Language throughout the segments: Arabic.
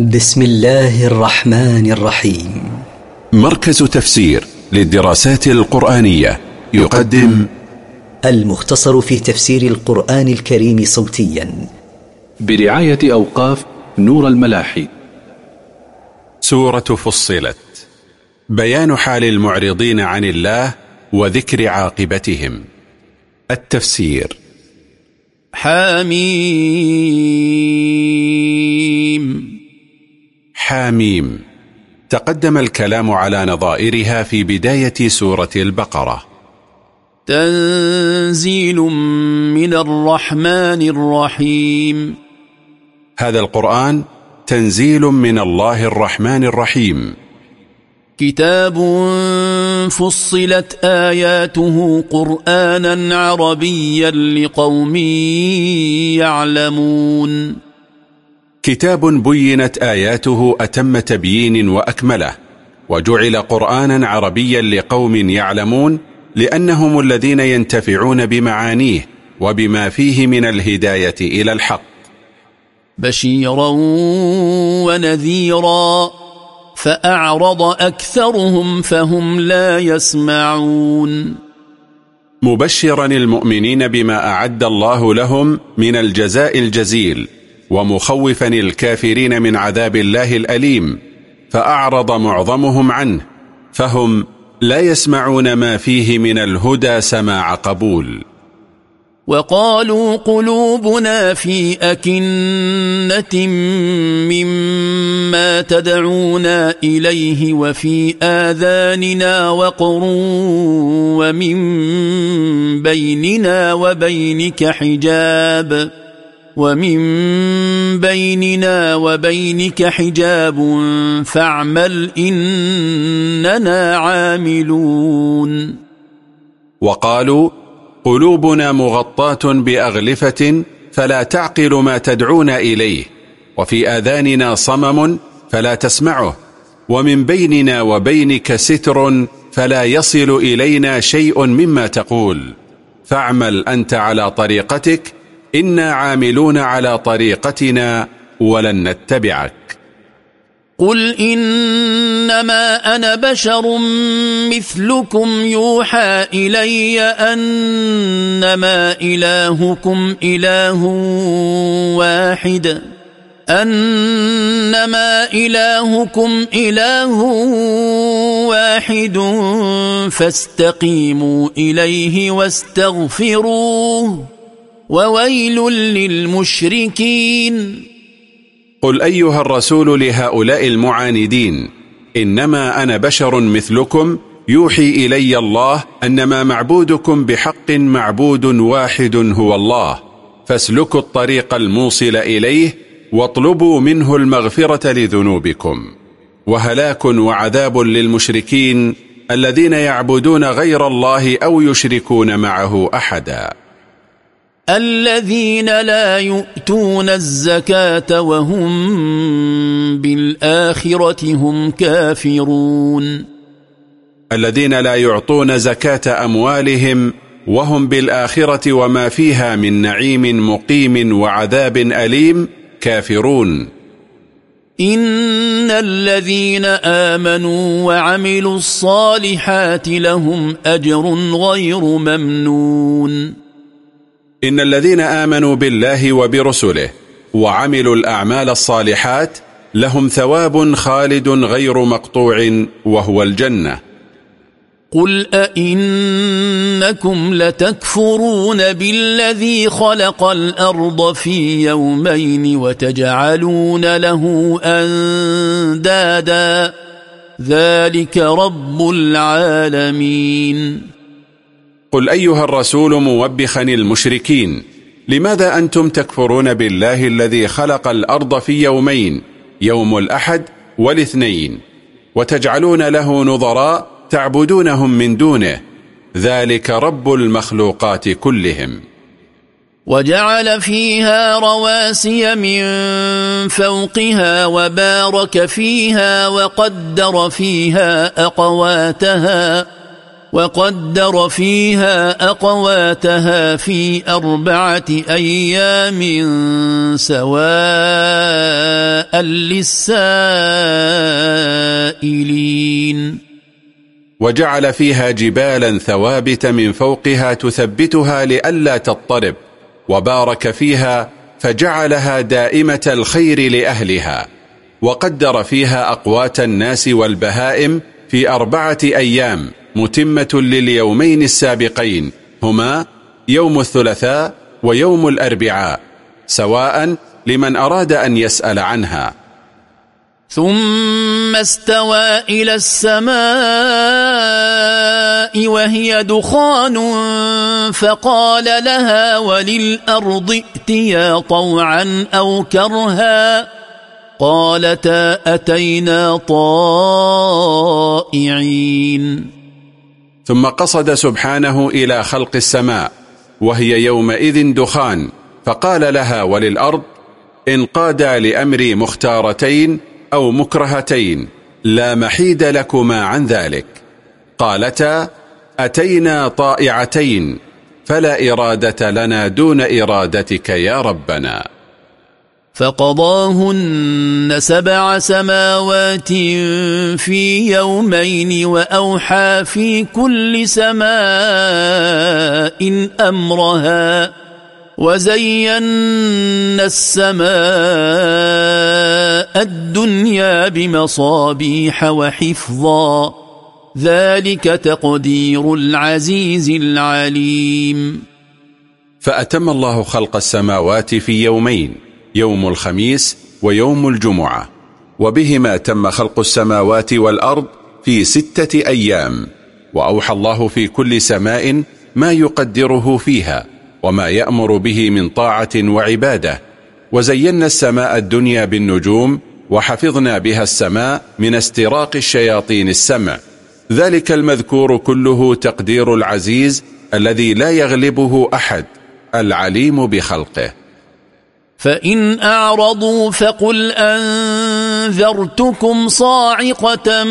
بسم الله الرحمن الرحيم. مركز تفسير للدراسات القرآنية يقدم المختصر في تفسير القرآن الكريم صوتيا. برعاية أوقاف نور الملاحي. سورة فصلت. بيان حال المعرضين عن الله وذكر عاقبتهم. التفسير. حميم. حاميم. تقدم الكلام على نظائرها في بداية سورة البقرة. تنزيل من الرحمن الرحيم. هذا القرآن تنزيل من الله الرحمن الرحيم. كتاب فصلت آياته قرآنا عربيا لقوم يعلمون. كتاب بينت آياته أتم تبيين وأكمله وجعل قرآنا عربيا لقوم يعلمون لأنهم الذين ينتفعون بمعانيه وبما فيه من الهداية إلى الحق. بشيرا ونذيرا فأعرض أكثرهم فهم لا يسمعون. مبشرا المؤمنين بما أعد الله لهم من الجزاء الجزيل ومخوفا الكافرين من عذاب الله الأليم فأعرض معظمهم عنه فهم لا يسمعون ما فيه من الهدى سماع قبول. وقالوا قلوبنا في أكنة مما تدعونا إليه وفي آذاننا وقر ومن بيننا وبينك حجاب. ومن بيننا وبينك حجاب فاعمل إننا عاملون. وقالوا قلوبنا مغطاة بأغلفة فلا تعقل ما تدعونا إليه وفي آذاننا صمم فلا تسمعه ومن بيننا وبينك ستر فلا يصل إلينا شيء مما تقول فاعمل أنت على طريقتك إنا عاملون على طريقتنا ولن نتبعك. قل إنما أنا بشر مثلكم يوحى إلي أنما إلهكم إله واحد أنما إلهكم إله واحد فاستقيموا إليه واستغفروه. وويل للمشركين. قل أيها الرسول لهؤلاء المعاندين إنما أنا بشر مثلكم يوحي إلي الله أنما معبودكم بحق معبود واحد هو الله فاسلكوا الطريق الموصل إليه واطلبوا منه المغفرة لذنوبكم. وهلاك وعذاب للمشركين الذين يعبدون غير الله أو يشركون معه أحداً. الذين لا يؤتون الزكاة وهم بالآخرة هم كافرون. الذين لا يعطون زكاة أموالهم وهم بالآخرة وما فيها من نعيم مقيم وعذاب أليم كافرون. إن الذين آمنوا وعملوا الصالحات لهم أجر غير ممنون. إن الذين آمنوا بالله وبرسله وعملوا الأعمال الصالحات لهم ثواب خالد غير مقطوع وهو الجنة. قل أئنكم لتكفرون بالذي خلق الأرض في يومين وتجعلون له أندادا. ذلك رب العالمين. قل أيها الرسول موبخا المشركين لماذا أنتم تكفرون بالله الذي خلق الأرض في يومين يوم الأحد والاثنين وتجعلون له نظراء تعبدونهم من دونه ذلك رب المخلوقات كلهم. وجعل فيها رواسي من فوقها وبارك فيها وقدر فيها أقواتها. وقدر فيها أقواتها في أربعة أيام سواء للسائلين. وجعل فيها جبالا ثوابت من فوقها تثبتها لئلا تضطرب وبارك فيها فجعلها دائمة الخير لأهلها وقدر فيها أقوات الناس والبهائم في أربعة أيام. متمة لليومين السابقين هما يوم الثلاثاء ويوم الأربعاء سواء لمن أراد أن يسأل عنها. ثم استوى إلى السماء وهي دخان فقال لها وللأرض ائتيا طوعا أو كرها. قالتا أتينا طائعين. ثم قصد سبحانه إلى خلق السماء وهي يومئذ دخان فقال لها وللأرض إن قادا لأمري مختارتين أو مكرهتين لا محيد لكما عن ذلك قالتا أتينا طائعتين فلا إرادة لنا إرادة إرادتك يا ربنا فقضاهن سبع سماوات في يومين وأوحى في كل سماء أمرها وزينا السماء الدنيا بمصابيح وحفظا ذلك تقدير العزيز العليم. فأتم الله خلق السماوات في يومين يوم الخميس ويوم الجمعة وبهما تم خلق السماوات والأرض في ستة أيام وأوحى الله في كل سماء ما يقدره فيها وما يأمر به من طاعة وعبادة وزينا السماء الدنيا بالنجوم وحفظنا بها السماء من استراق الشياطين السمع ذلك المذكور كله تقدير العزيز الذي لا يغلبه أحد العليم بخلقه. فإن أعرضوا فقل أنذرتكم صاعقة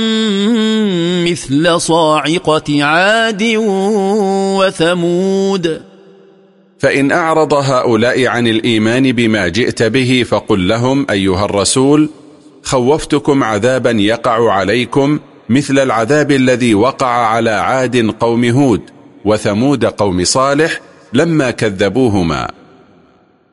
مثل صاعقة عاد وثمود. فإن أعرض هؤلاء عن الإيمان بما جئت به فقل لهم أيها الرسول خوفتكم عذابا يقع عليكم مثل العذاب الذي وقع على عاد قوم هود وثمود قوم صالح لما كذبوهما.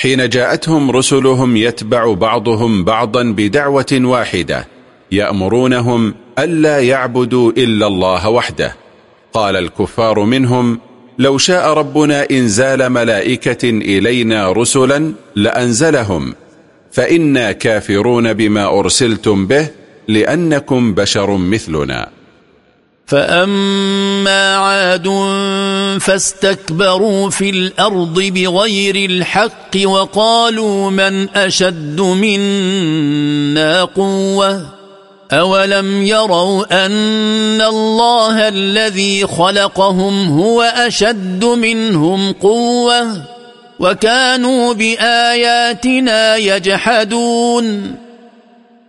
حين جاءتهم رسلهم يتبع بعضهم بعضا بدعوة واحدة يأمرونهم ألا يعبدوا إلا الله وحده. قال الكفار منهم لو شاء ربنا إنزال ملائكة إلينا رسلا لأنزلهم فإنا كافرون بما أرسلتم به لأنكم بشر مثلنا. فأما عاد فاستكبروا في الأرض بغير الحق وقالوا من أشد منا قوة أولم يروا أن الله الذي خلقهم هو أشد منهم قوة وكانوا بآياتنا يجحدون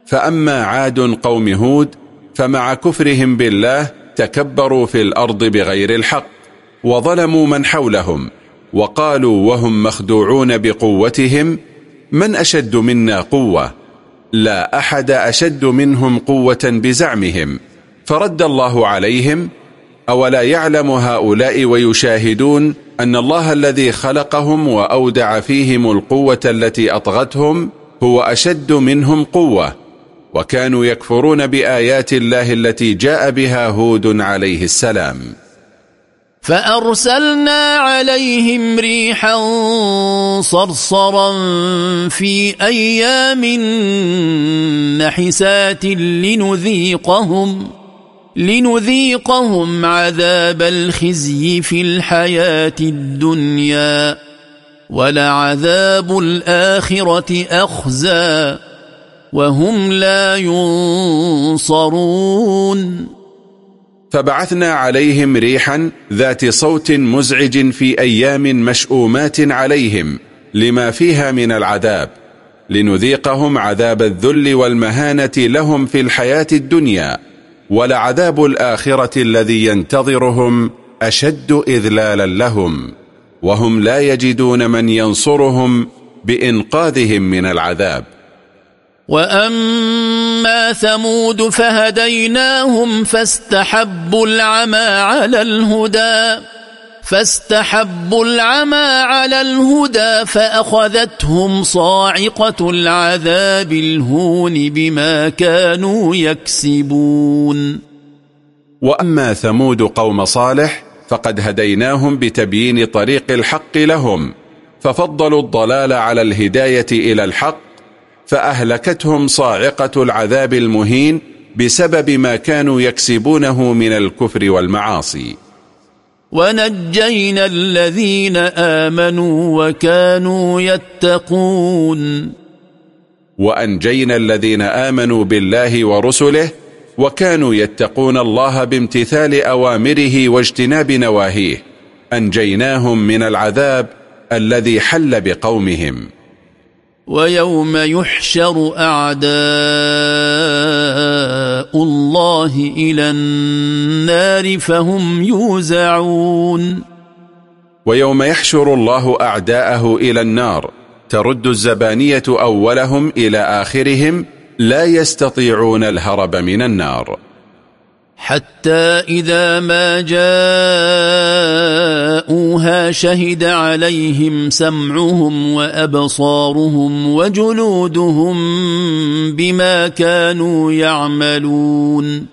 فأما عاد قوم هود فمع كفرهم بالله تكبروا في الأرض بغير الحق وظلموا من حولهم وقالوا وهم مخدوعون بقوتهم من أشد منا قوة؟ لا أحد أشد منهم قوة بزعمهم فرد الله عليهم أولا يعلم هؤلاء ويشاهدون أن الله الذي خلقهم وأودع فيهم القوة التي أطغتهم هو أشد منهم قوة وكانوا يكفرون بآيات الله التي جاء بها هود عليه السلام. فأرسلنا عليهم ريحا صرصرا في أيام نحسات لنذيقهم لنذيقهم عذاب الخزي في الحياة الدنيا ولعذاب الآخرة أخزى. وهم لا ينصرون. فبعثنا عليهم ريحا ذات صوت مزعج في أيام مشؤومات عليهم لما فيها من العذاب لنذيقهم عذاب الذل والمهانة لهم في الحياة الدنيا ولعذاب الآخرة الذي ينتظرهم أشد إذلالا لهم وهم لا يجدون من ينصرهم بإنقاذهم من العذاب. وأما ثمود فهديناهم فاستحبوا العمى على الهدى فاستحبوا العمى على الهدى فأخذتهم صاعقة العذاب الهون بما كانوا يكسبون. وأما ثمود قوم صالح فقد هديناهم بتبيين طريق الحق لهم ففضلوا الضلال على الهداية إلى الحق فأهلكتهم صاعقة العذاب المهين بسبب ما كانوا يكسبونه من الكفر والمعاصي. ونجينا الذين آمنوا وكانوا يتقون. وأنجينا الذين آمنوا بالله ورسله وكانوا يتقون الله بامتثال أوامره واجتناب نواهيه. أنجيناهم من العذاب الذي حل بقومهم. ويوم يحشر أعداء الله إلى النار فهم يوزعون. ويوم يحشر الله أعداءه إلى النار ترد الزبانية أولهم إلى آخرهم لا يستطيعون الهرب من النار. حتى إذا ما جاءوها شهد عليهم سمعهم وأبصارهم وجلودهم بما كانوا يعملون.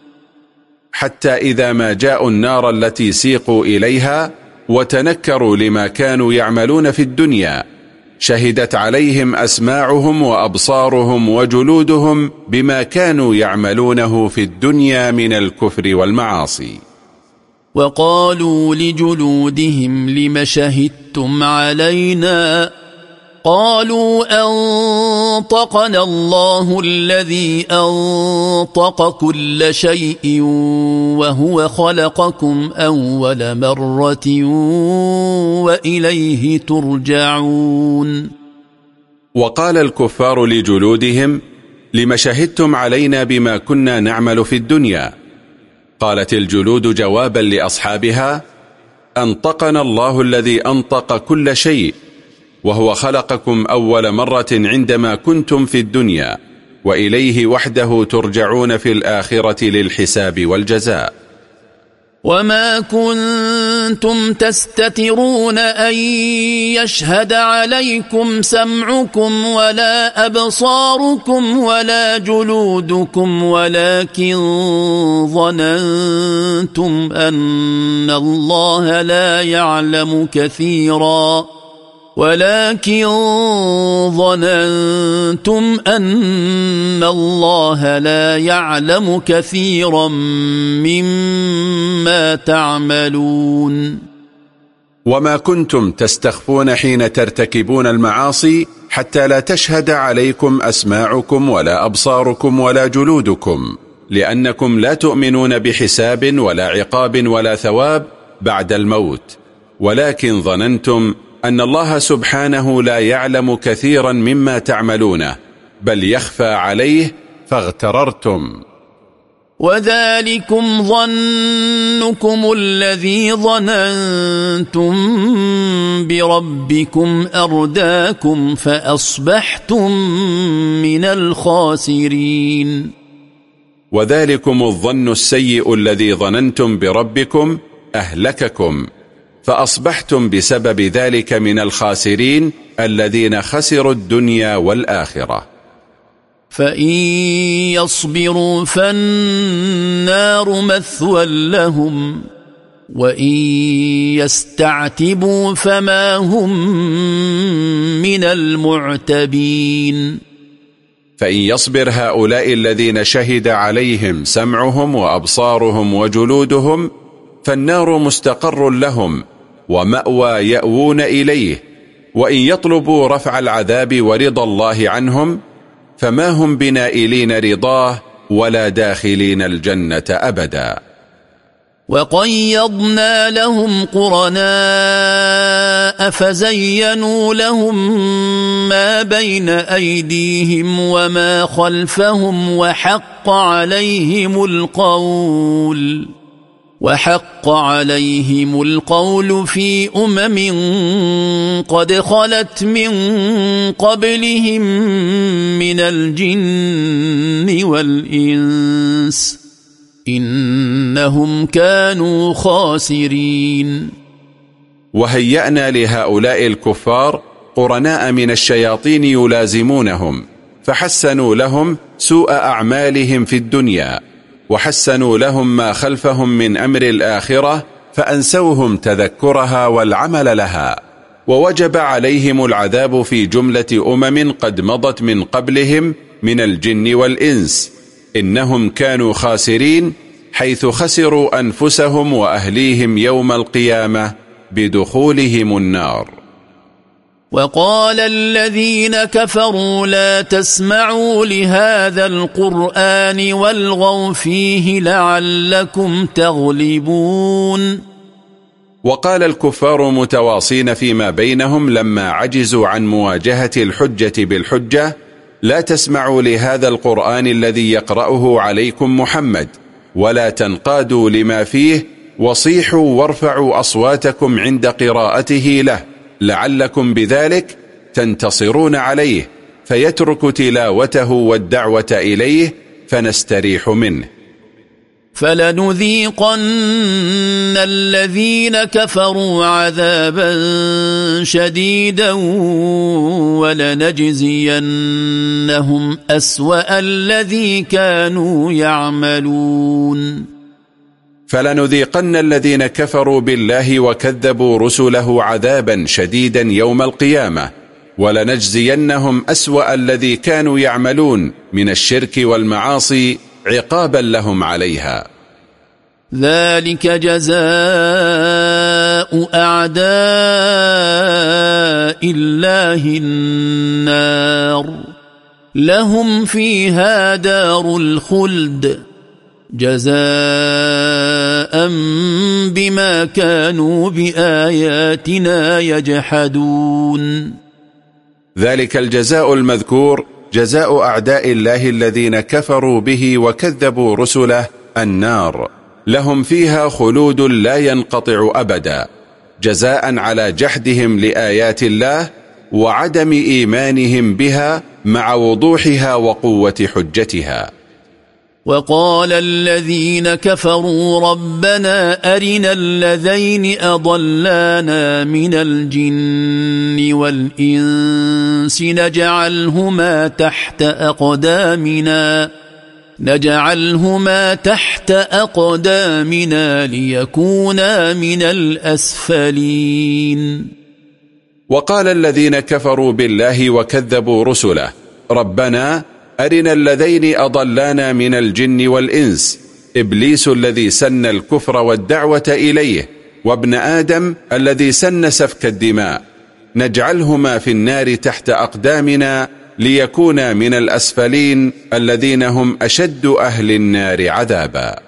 حتى إذا ما جاءوا النار التي سيقوا إليها وتنكروا لما كانوا يعملون في الدنيا شهدت عليهم أسماعهم وأبصارهم وجلودهم بما كانوا يعملونه في الدنيا من الكفر والمعاصي. وقالوا لجلودهم لم شهدتم علينا؟ قالوا أنطقنا الله الذي أنطق كل شيء وهو خلقكم أول مرة وإليه ترجعون. وقال الكفار لجلودهم لم شهدتم علينا بما كنا نعمل في الدنيا؟ قالت الجلود جوابا لأصحابها أنطقنا الله الذي أنطق كل شيء وهو خلقكم أول مرة عندما كنتم في الدنيا وإليه وحده ترجعون في الآخرة للحساب والجزاء. وما كنتم تستترون أن يشهد عليكم سمعكم ولا أبصاركم ولا جلودكم ولكن ظننتم أن الله لا يعلم كثيراً. ولكن ظننتم أن الله لا يعلم كثيرا مما تعملون. وما كنتم تستخفون حين ترتكبون المعاصي حتى لا تشهد عليكم أسماعكم ولا أبصاركم ولا جلودكم لأنكم لا تؤمنون بحساب ولا عقاب ولا ثواب بعد الموت ولكن ظننتم أن الله سبحانه لا يعلم كثيرا مما تعملونه بل يخفى عليه فاغتررتم. وذلكم ظنكم الذي ظننتم بربكم أرداكم فأصبحتم من الخاسرين. وذلكم الظن السيء الذي ظننتم بربكم أهلككم. فأصبحتم بسبب ذلك من الخاسرين الذين خسروا الدنيا والآخرة. فإن يصبروا فالنار مثوى لهم وإن يستعتبوا فما هم من المعتبين. فإن يصبر هؤلاء الذين شهد عليهم سمعهم وأبصارهم وجلودهم فالنار مستقر لهم ومأوى يأوون إليه وإن يطلبوا رفع العذاب ورضا الله عنهم فما هم بنائلين رضاه ولا داخلين الجنة أبدا. وقيضنا لهم قرناء فزينوا لهم ما بين أيديهم وما خلفهم وحق عليهم القول. وحق عليهم القول في أمم قد خلت من قبلهم من الجن والإنس إنهم كانوا خاسرين. وهيأنا لهؤلاء الكفار قرناء من الشياطين يلازمونهم فحسنوا لهم سوء أعمالهم في الدنيا. وحسنوا لهم ما خلفهم من أمر الآخرة فأنسوهم تذكرها والعمل لها. ووجب عليهم العذاب في جملة أمم قد مضت من قبلهم من الجن والإنس. إنهم كانوا خاسرين حيث خسروا أنفسهم وأهليهم يوم القيامة بدخولهم النار. وقال الذين كفروا لا تسمعوا لهذا القرآن والغوا فيه لعلكم تغلبون. وقال الكفار متواصين فيما بينهم لما عجزوا عن مواجهة الحجة بالحجة لا تسمعوا لهذا القرآن الذي يقرأه عليكم محمد ولا تنقادوا لما فيه وصيحوا وارفعوا أصواتكم عند قراءته له. لعلكم بذلك تنتصرون عليه فيترك تلاوته والدعوة إليه فنستريح منه. فلنذيقن الذين كفروا عذابا شديدا ولنجزينهم أسوأ الذي كانوا يعملون. فلنذيقن الذين كفروا بالله وكذبوا رسله عذابا شديدا يوم القيامة ولنجزينهم أسوأ الذي كانوا يعملون من الشرك والمعاصي عقابا لهم عليها. ذلك جزاء أعداء الله النار. لهم فيها دار الخلد. جزاء بما كانوا بآياتنا يجحدون. ذلك الجزاء المذكور جزاء أعداء الله الذين كفروا به وكذبوا رسله النار. لهم فيها خلود لا ينقطع أبدا. جزاء على جحدهم لآيات الله وعدم إيمانهم بها مع وضوحها وقوة حجتها. وقال الذين كفروا ربنا أرنا الذين أضلانا من الجن والإنس نجعلهما تحت أقدامنا نجعلهما تحت أقدامنا ليكونا من الأسفلين. وقال الذين كفروا بالله وكذبوا رسله ربنا أرنا اللذين أضلانا من الجن والإنس إبليس الذي سن الكفر والدعوة إليه وابن آدم الذي سن سفك الدماء. نجعلهما في النار تحت أقدامنا ليكونا من الأسفلين الذين هم أشد أهل النار عذابا.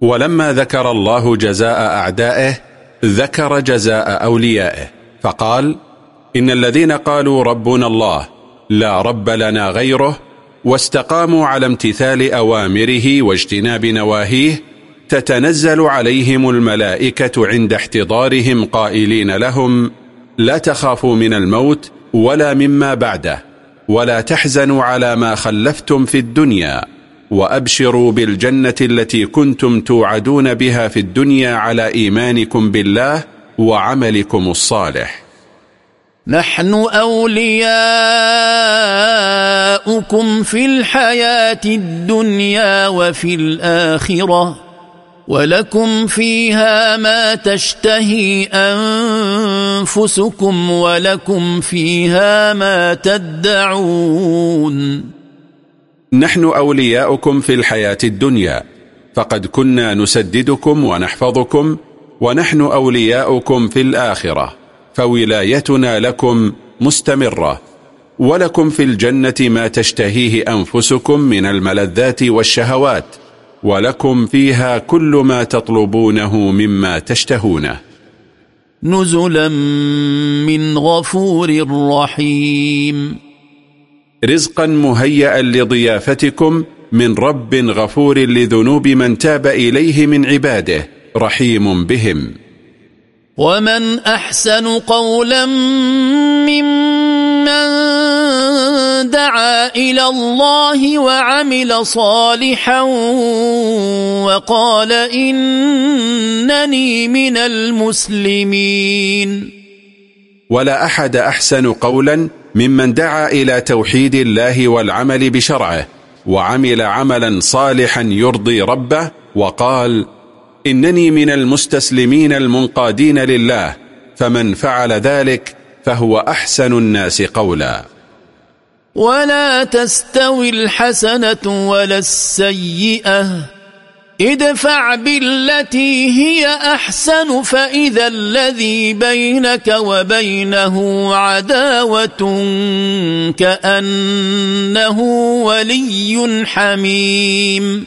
ولما ذكر الله جزاء أعدائه ذكر جزاء أوليائه. فقال إن الذين قالوا ربنا الله لا رب لنا غيره واستقاموا على امتثال أوامره واجتناب نواهيه تتنزل عليهم الملائكة عند احتضارهم قائلين لهم لا تخافوا من الموت ولا مما بعده ولا تحزنوا على ما خلفتم في الدنيا. وأبشروا بالجنة التي كنتم توعدون بها في الدنيا على إيمانكم بالله وعملكم الصالح. نحن أولياؤكم في الحياة الدنيا وفي الآخرة ولكم فيها ما تشتهي أنفسكم ولكم فيها ما تدعون. نحن أولياؤكم في الحياة الدنيا فقد كنا نسددكم ونحفظكم ونحن أولياؤكم في الآخرة فولايتنا لكم مستمرة ولكم في الجنة ما تشتهيه أنفسكم من الملذات والشهوات ولكم فيها كل ما تطلبونه مما تشتهونه. نزلا من غفور رحيم. رزقا مهيئا لضيافتكم من رب غفور لذنوب من تاب إليه من عباده رحيم بهم. ومن أحسن قولا ممن دعا إلى الله وعمل صالحا وقال إنني من المسلمين. ولا أحد أحسن قولا ممن دعا إلى توحيد الله والعمل بشرعه وعمل عملا صالحا يرضي ربه وقال إنني من المستسلمين المنقادين لله فمن فعل ذلك فهو أحسن الناس قولا. ولا تستوي الحسنة ولا السيئة. ادفع بالتي هي أحسن فإذا الذي بينك وبينه عداوة كأنه ولي حميم.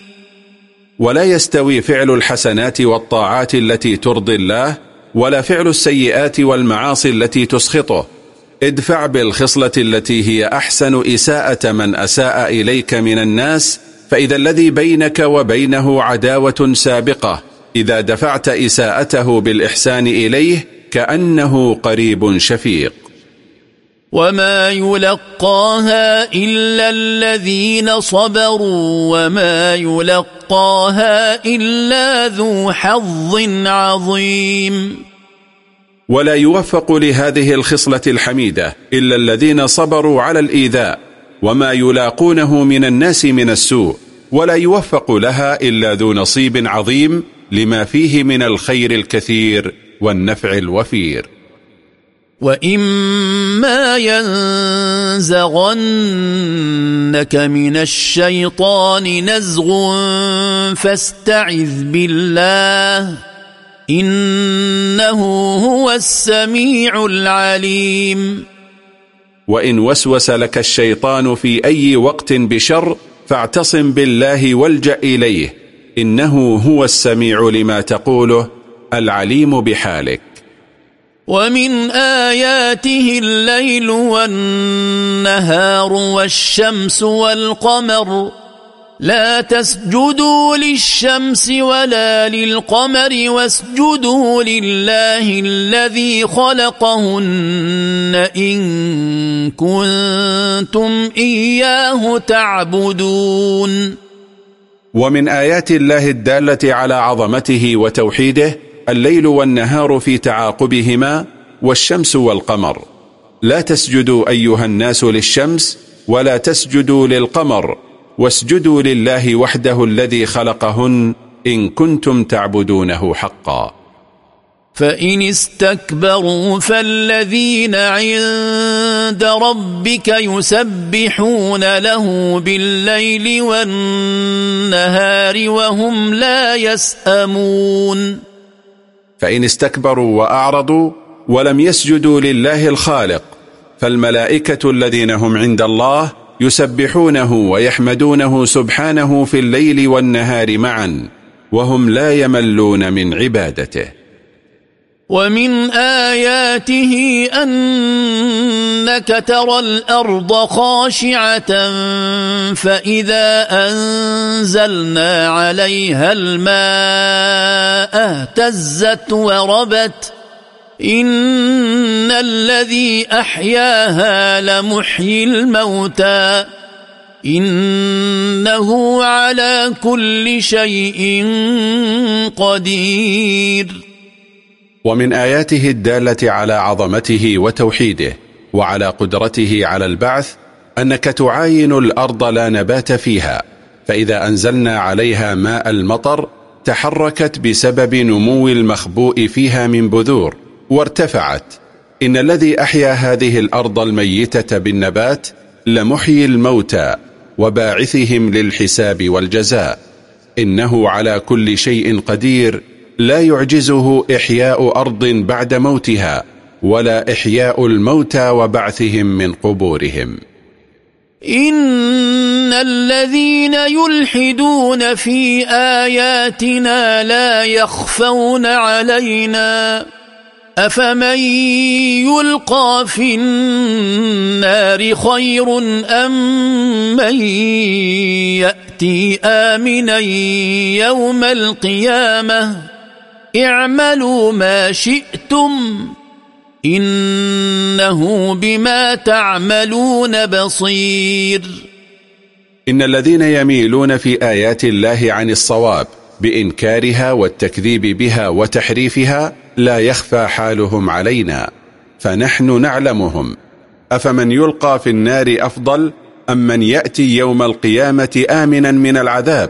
ولا يستوي فعل الحسنات والطاعات التي ترضي الله ولا فعل السيئات والمعاصي التي تسخطه. ادفع بالخصلة التي هي أحسن إساءة من أساء إليك من الناس فإذا الذي بينك وبينه عداوة سابقة إذا دفعت إساءته بالإحسان إليه كأنه قريب شفيق. وما يلقاها إلا الذين صبروا وما يلقاها إلا ذو حظ عظيم. ولا يوفق لهذه الخصلة الحميدة إلا الذين صبروا على الإيذاء وما يلاقونه من الناس من السوء. ولا يوفق لها إلا ذو نصيب عظيم لما فيه من الخير الكثير والنفع الوفير. وإما ينزغنك من الشيطان نزغ فاستعذ بالله إنه هو السميع العليم. وإن وسوس لك الشيطان في أي وقت بشر فاعتصم بالله والجأ إليه إنه هو السميع لما تقوله العليم بحالك. ومن آياته الليل والنهار والشمس والقمر لا تسجدوا للشمس ولا للقمر واسجدوا لله الذي خلقهن إن كنتم إياه تعبدون. ومن آيات الله الدالة على عظمته وتوحيده الليل والنهار في تعاقبهما والشمس والقمر. لا تسجدوا أيها الناس للشمس ولا تسجدوا للقمر. واسجدوا لله وحده الذي خلقهن إن كنتم تعبدونه حقا. فإن استكبروا فالذين عند ربك يسبحون له بالليل والنهار وهم لا يسأمون. فإن استكبروا وأعرضوا ولم يسجدوا لله الخالق فالملائكة الذين هم عند الله يسبحونه ويحمدونه سبحانه في الليل والنهار معا وهم لا يملون من عبادته. ومن آياته أنك ترى الأرض خاشعة فإذا أنزلنا عليها الماء اهتزت وربت. إن الذي أحياها لمحيي الموتى إنه على كل شيء قدير. ومن آياته الدالة على عظمته وتوحيده وعلى قدرته على البعث أنك تعاين الأرض لا نبات فيها فإذا أنزلنا عليها ماء المطر تحركت بسبب نمو المخبوء فيها من بذور. وارتفعت. إن الذي أحيا هذه الأرض الميتة بالنبات لمحيي الموتى وباعثهم للحساب والجزاء. إنه على كل شيء قدير لا يعجزه إحياء أرض بعد موتها ولا إحياء الموتى وبعثهم من قبورهم. إن الذين يلحدون في آياتنا لا يخفون علينا. أفمن يلقى في النار خير أم من يأتي آمنا يوم القيامة اعملوا ما شئتم إنه بما تعملون بصير إن الذين يميلون في آيات الله عن الصواب بإنكارها والتكذيب بها وتحريفها لا يخفى حالهم علينا فنحن نعلمهم. أفمن يلقى في النار أفضل أم من يأتي يوم القيامة آمنا من العذاب؟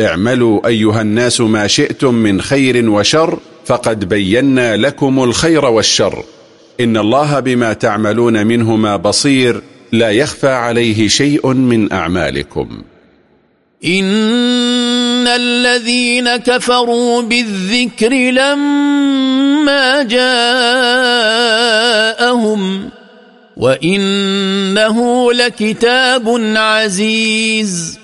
اعملوا أيها الناس ما شئتم من خير وشر فقد بينا لكم الخير والشر. إن الله بما تعملون منهما بصير لا يخفى عليه شيء من أعمالكم. إن الذين كفروا بالذكر لما جاءهم وإنه لكتاب عزيز.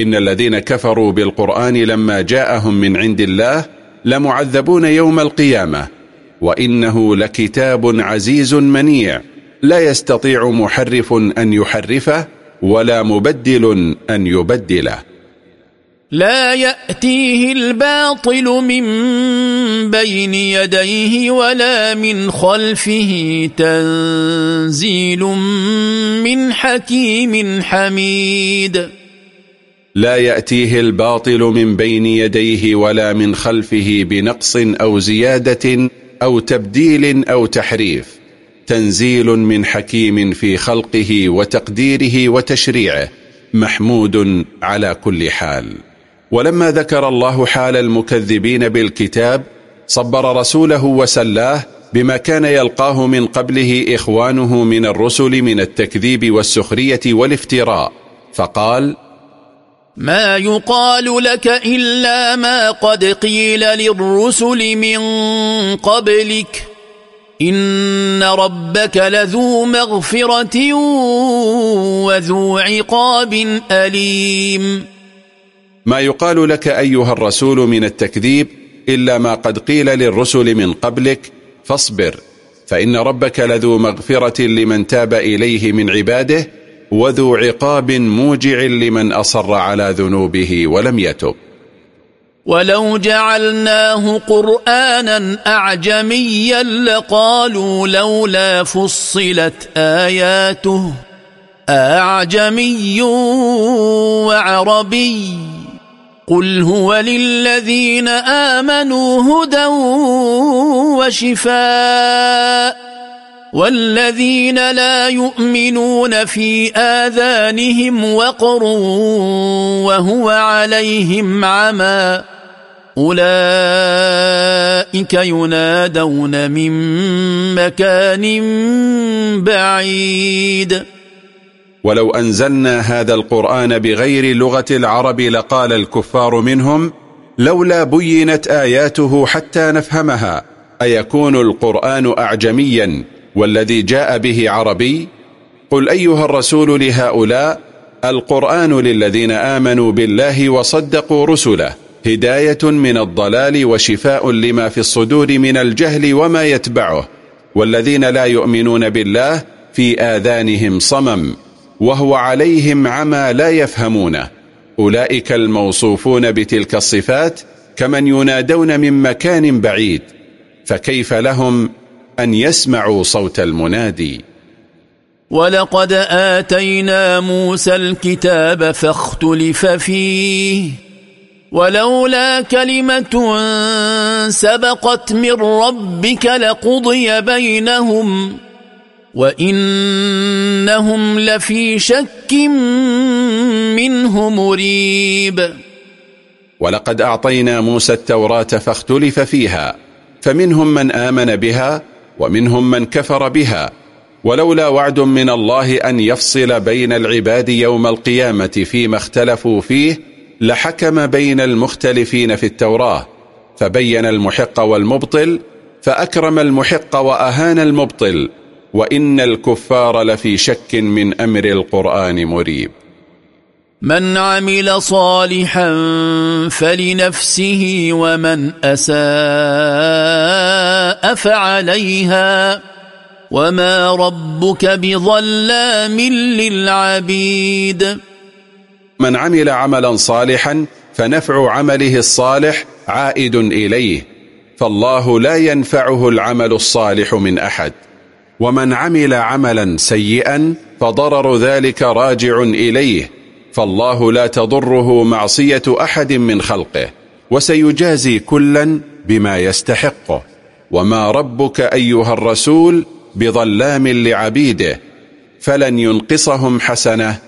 إن الذين كفروا بالقرآن لما جاءهم من عند الله لمعذبون يوم القيامة. وإنه لكتاب عزيز منيع. لا يستطيع محرف أن يحرفه. ولا مبدل أن يبدله لا يأتيه الباطل من بين يديه ولا من خلفه تنزيل من حكيم حميد. لا يأتيه الباطل من بين يديه ولا من خلفه بنقص أو زيادة أو تبديل أو تحريف. تنزيل من حكيم في خلقه وتقديره وتشريعه محمود على كل حال. ولما ذكر الله حال المكذبين بالكتاب صبر رسوله وسلاه بما كان يلقاه من قبله إخوانه من الرسل من التكذيب والسخرية والافتراء. فقال ما يقال لك إلا ما قد قيل للرسل من قبلك. إن ربك لذو مغفرة وذو عقاب أليم. ما يقال لك أيها الرسول من التكذيب إلا ما قد قيل للرسل من قبلك فاصبر فإن ربك لذو مغفرة لمن تاب إليه من عباده وذو عقاب موجع لمن أصر على ذنوبه ولم يتب. ولو جعلناه قرآنا أعجميا لقالوا لولا فصلت آياته أعجمي وعربي قل هو للذين آمنوا هدى وشفاء والذين لا يؤمنون في آذانهم وقر وهو عليهم عمى أولئك ينادون من مكان بعيد. ولو أنزلنا هذا القرآن بغير لغة العرب لقال الكفار منهم لولا بينت آياته حتى نفهمها أيكون القرآن أعجميا والذي جاء به عربي؟ قل أيها الرسول لهؤلاء القرآن للذين آمنوا بالله وصدقوا رسله. هداية من الضلال وشفاء لما في الصدور من الجهل وما يتبعه والذين لا يؤمنون بالله في آذانهم صمم وهو عليهم عمى لا يفهمونه أولئك الموصوفون بتلك الصفات كمن ينادون من مكان بعيد فكيف لهم أن يسمعوا صوت المنادي؟ ولقد آتينا موسى الكتاب فاختلف فيه ولولا كلمة سبقت من ربك لقضي بينهم وإنهم لفي شك منه مريب. ولقد أعطينا موسى التوراة فاختلف فيها فمنهم من آمن بها ومنهم من كفر بها ولولا وعد من الله أن يفصل بين العباد يوم القيامة فيما اختلفوا فيه لحكم بين المختلفين في التوراة فبين المحق والمبطل فأكرم المحق وأهان المبطل وإن الكفار لفي شك من أمر القرآن مريب. من عمل صالحا فلنفسه ومن أساء فعليها. وما ربك بظلام للعبيد. من عمل عملا صالحا فنفع عمله الصالح عائد إليه فالله لا ينفعه العمل الصالح من أحد. ومن عمل عملا سيئا فضرر ذلك راجع إليه فالله لا تضره معصية أحد من خلقه وسيجازي كلا بما يستحقه. وما ربك أيها الرسول بظلام لعبيده فلن ينقصهم حسنة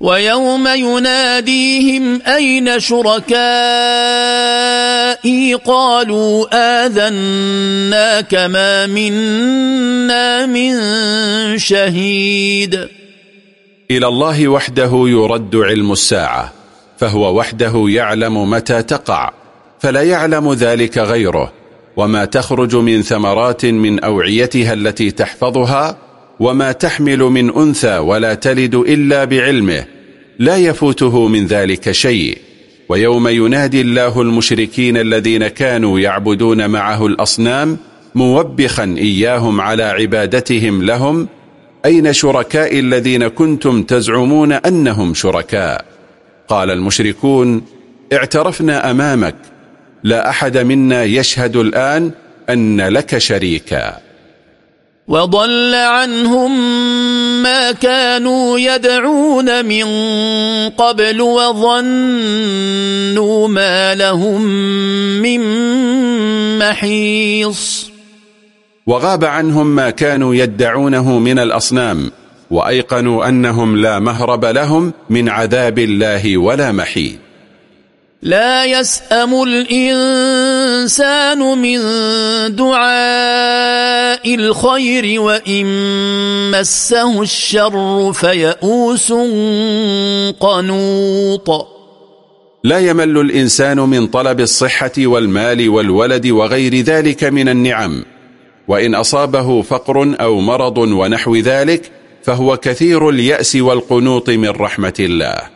ويوم يناديهم أين شركائي قالوا آذنا كما منا من شهيد. إلى الله وحده يرد علم الساعة فهو وحده يعلم متى تقع فلا يعلم ذلك غيره وما تخرج من ثمرات من أوعيتها التي تحفظها وما تحمل من أنثى ولا تلد إلا بعلمه لا يفوته من ذلك شيء. ويوم ينادي الله المشركين الذين كانوا يعبدون معه الأصنام موبخا إياهم على عبادتهم لهم أين شركاء الذين كنتم تزعمون أنهم شركاء؟ قال المشركون اعترفنا أمامك لا أحد منا يشهد الآن أن لك شريكا. وضل عنهم ما كانوا يدعون من قبل وظنوا ما لهم من محيص. وغاب عنهم ما كانوا يدعونه من الأصنام وأيقنوا أنهم لا مهرب لهم من عذاب الله ولا محيد لا يسأم الإنسان من دعاء الخير وإن مسه الشر فيئوس قنوط. لا يمل الإنسان من طلب الصحة والمال والولد وغير ذلك من النعم. وإن أصابه فقر أو مرض ونحو ذلك فهو كثير اليأس والقنوط من رحمة الله.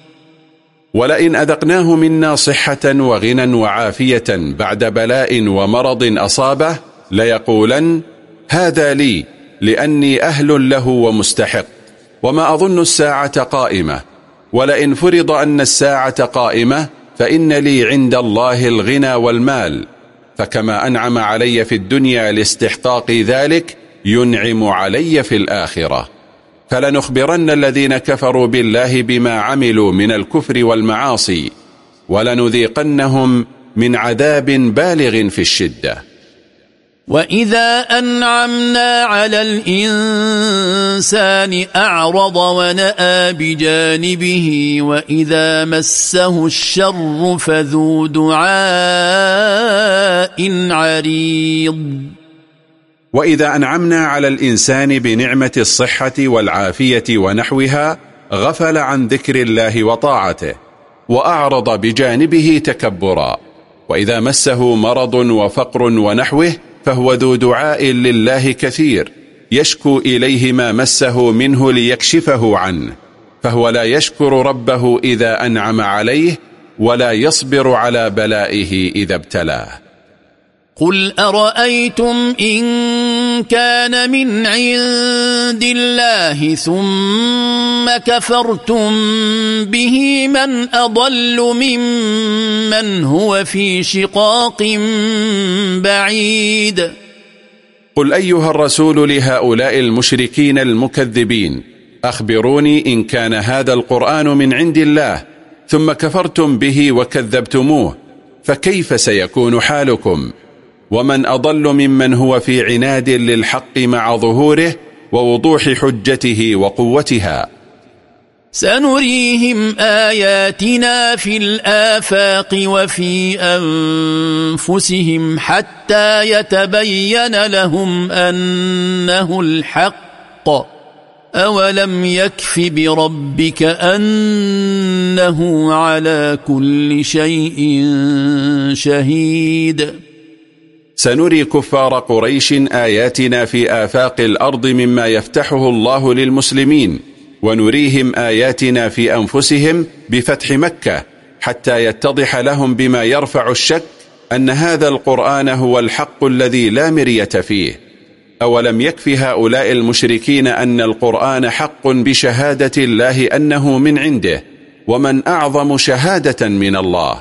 ولئن أذقناه منا صحة وغنى وعافية بعد بلاء ومرض أصابه ليقولن هذا لي لأني أهل له ومستحق وما أظن الساعة قائمة ولئن فرض أن الساعة قائمة فإن لي عند الله الغنى والمال فكما أنعم علي في الدنيا لاستحقاق ذلك ينعم علي في الآخرة. فلنخبرن الذين كفروا بالله بما عملوا من الكفر والمعاصي ولنذيقنهم من عذاب بالغ في الشدة. وإذا أنعمنا على الإنسان أعرض ونأى بجانبه وإذا مسه الشر فذو دعاء عريض. وإذا أنعمنا على الإنسان بنعمة الصحة والعافية ونحوها غفل عن ذكر الله وطاعته وأعرض بجانبه تكبرا. وإذا مسه مرض وفقر ونحوه فهو ذو دعاء لله كثير يشكو إليه ما مسه منه ليكشفه عنه. فهو لا يشكر ربه إذا أنعم عليه ولا يصبر على بلائه إذا ابتلاه. قل أرأيتم إن كان من عند الله ثم كفرتم به من أضل ممن هو في شقاق بعيد قل أيها الرسول لهؤلاء المشركين المكذبين أخبروني إن كان هذا القرآن من عند الله ثم كفرتم به وكذبتموه فكيف سيكون حالكم؟ ومن أضل ممن هو في عناد للحق مع ظهوره ووضوح حجته وقوتها. سنريهم آياتنا في الآفاق وفي أنفسهم حتى يتبين لهم أنه الحق. أولم يكف بربك أنه على كل شيء شهيد؟ سنري كفار قريش آياتنا في آفاق الأرض مما يفتحه الله للمسلمين ونريهم آياتنا في أنفسهم بفتح مكة حتى يتضح لهم بما يرفع الشك أن هذا القرآن هو الحق الذي لا مرية فيه. أولم يكف هؤلاء المشركين أن القرآن حق بشهادة الله أنه من عنده ومن أعظم شهادة من الله؟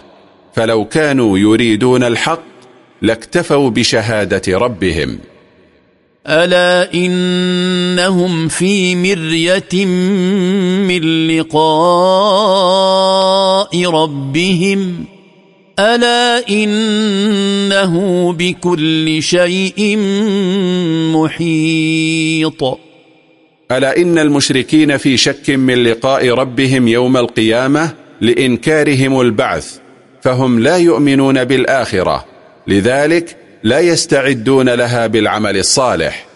فلو كانوا يريدون الحق لاكتفوا بشهادة ربهم. ألا إنهم في مرية من لقاء ربهم؟ ألا إنه بكل شيء محيط؟ ألا إن المشركين في شك من لقاء ربهم يوم القيامة لإنكارهم البعث فهم لا يؤمنون بالآخرة. لذلك لا يستعدون لها بالعمل الصالح.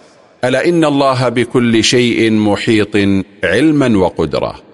ألا إن الله بكل شيء محيط علما وقدرة.